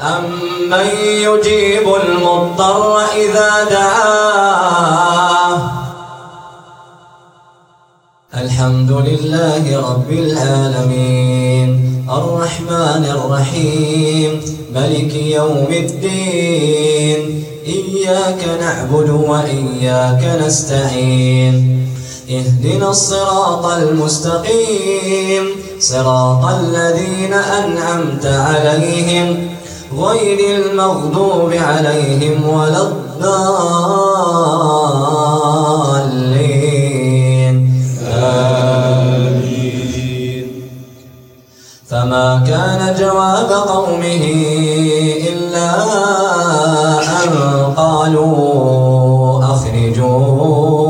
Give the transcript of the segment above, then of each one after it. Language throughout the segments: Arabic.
أمن يجيب المضطر إذا دعاه الحمد لله رب العالمين الرحمن الرحيم ملك يوم الدين إياك نعبد وإياك نستعين اهدنا الصراط المستقيم صراط الذين أنعمت عليهم غير المغضوب عليهم ولا الضالين. آمين. فما كان جواب قومه إلا أن قالوا أخرجوا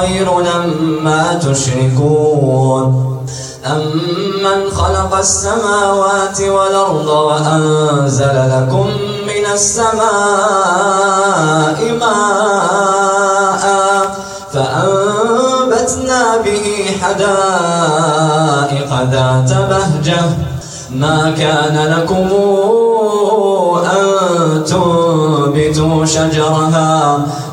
خير لما تشركون أمن خلق السماوات والأرض وأنزل لكم من السماء ماء فأنبتنا به حدائق ذات بهجة. ما كان لكم أن تنبتوا شجرها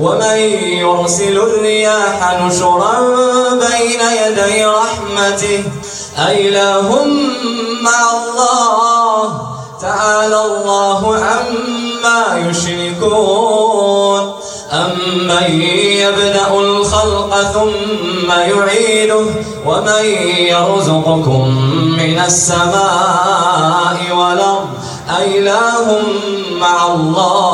ومن يرسل الرياح نشرا بين يدي رحمته أإله مع الله؟ تعالى الله عما يشركون. أمن يبدأ الخلق ثم يعيده؟ ومن يرزقكم من السماء والأرض؟ أإله مع الله؟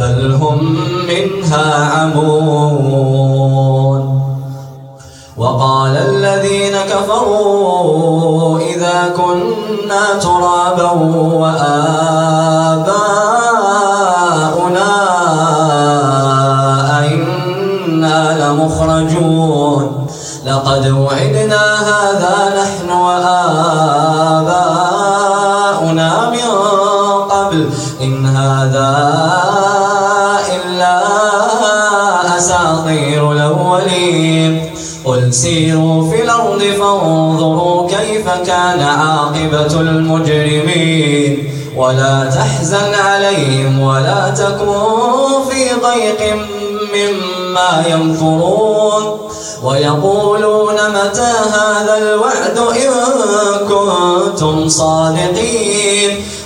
بل هم منها عمون. وقال الذين كفروا إذا كنا ترابا وآباؤنا أئنا لمخرجون. لقد وعدنا هذا نحن وآباؤنا كان عاقبة المجرمين. ولا تحزن عليهم ولا تكن في ضيق مما يمكرون ويقولون متى هذا الوعد إن كنتم صادقين.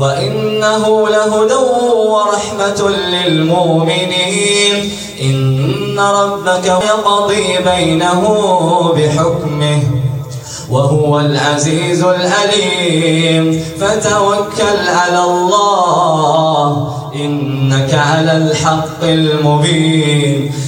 وإنه لهدى ورحمة للمؤمنين. إن ربك يقضي بينه بحكمه وهو العزيز الأليم فتوكل على الله إنك على الحق المبين.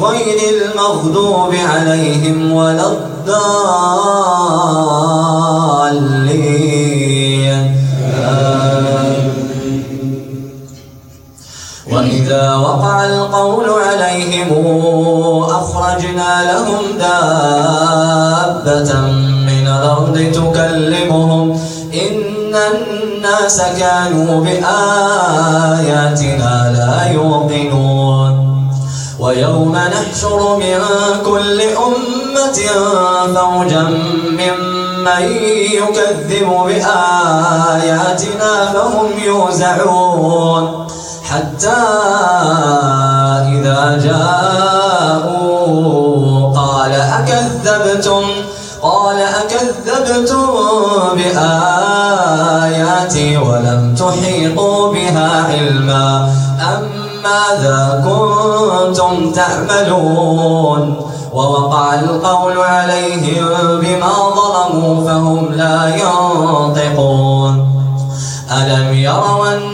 غير المغضوب عليهم ولا الضالين. وإذا وقع القول عليهم أخرجنا لهم دابة من الأرض تكلمهم إن الناس كانوا بآياتنا لا يوقنون. ويوم نحشر من كل أمة فوجا ممن يكذب بآياتنا فهم يوزعون. حتى إذا جاءوا قال أكذبتم قال أكذبتم بآياتي ولم تحيطوا ماذا كنتم تعملون ووقع القول عليهم بما ظلموا فهم لا ينطقون. ألم يروا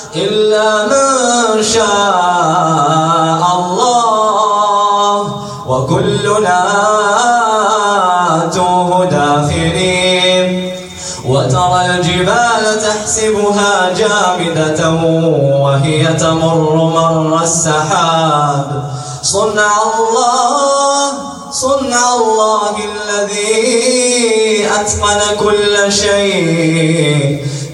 إلا من شاء الله. وكلنا آتوه داخرين وترى الجبال تحسبها جامدة وهي تمر مر السحاب. صنع الله صنع الله الذي أتقن كل شيء.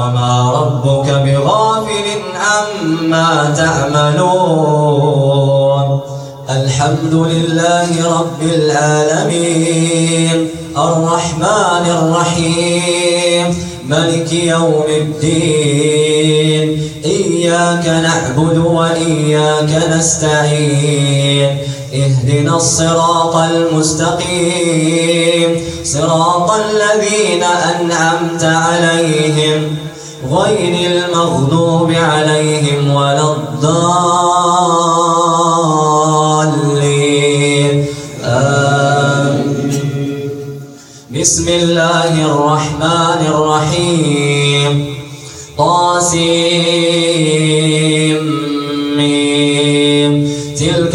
وما ربك بغافل عما تعملون. الحمد لله رب العالمين. الرحمن الرحيم. ملك يوم الدين. إياك نعبد وإياك نستعين. اهدنا الصراط المستقيم. صراط الذين أنعمت عليهم. غير المغضوب عليهم ولا الضالين. بسم الله الرحمن الرحيم. طاسيم. تلك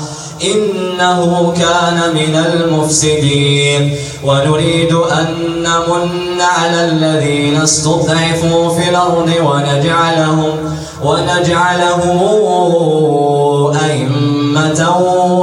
إنه كان من المفسدين. ونريد أن نمن على الذين استضعفوا في الأرض ونجعلهم ونجعلهم أئمة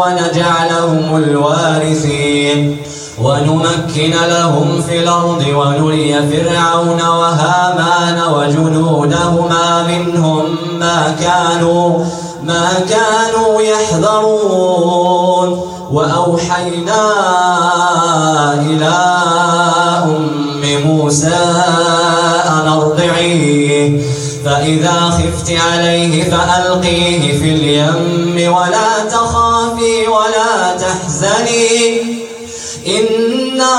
ونجعلهم الوارثين. ونمكن لهم في الأرض ونري فرعون وهامان وجنودهما منهم ما كانوا ما كانوا يحذرون. وأوحينا إلى أم موسى أن أرضعيه. فإذا خفت عليه فألقيه في اليم ولا تخافي ولا تحزني. إنا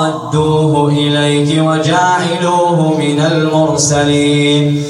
رادوه إليك وجاعلوه من المرسلين.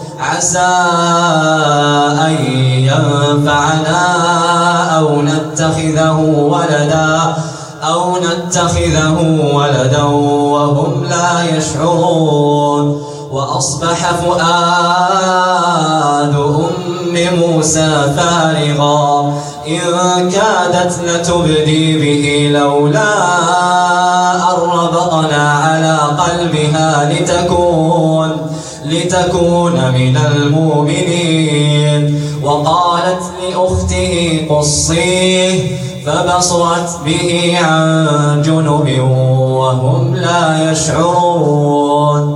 عسى أن ينفعنا أو نتخذه ولدا أو نتخذه ولدا وهم لا يشعرون وأصبح فؤاد أم موسى فارغا إن كادت لتبدي به لولا أربطنا على قلبها لتكون لتكون من المؤمنين. وقالت لأخته قصيه فبصرت به عن جنب وهم لا يشعرون.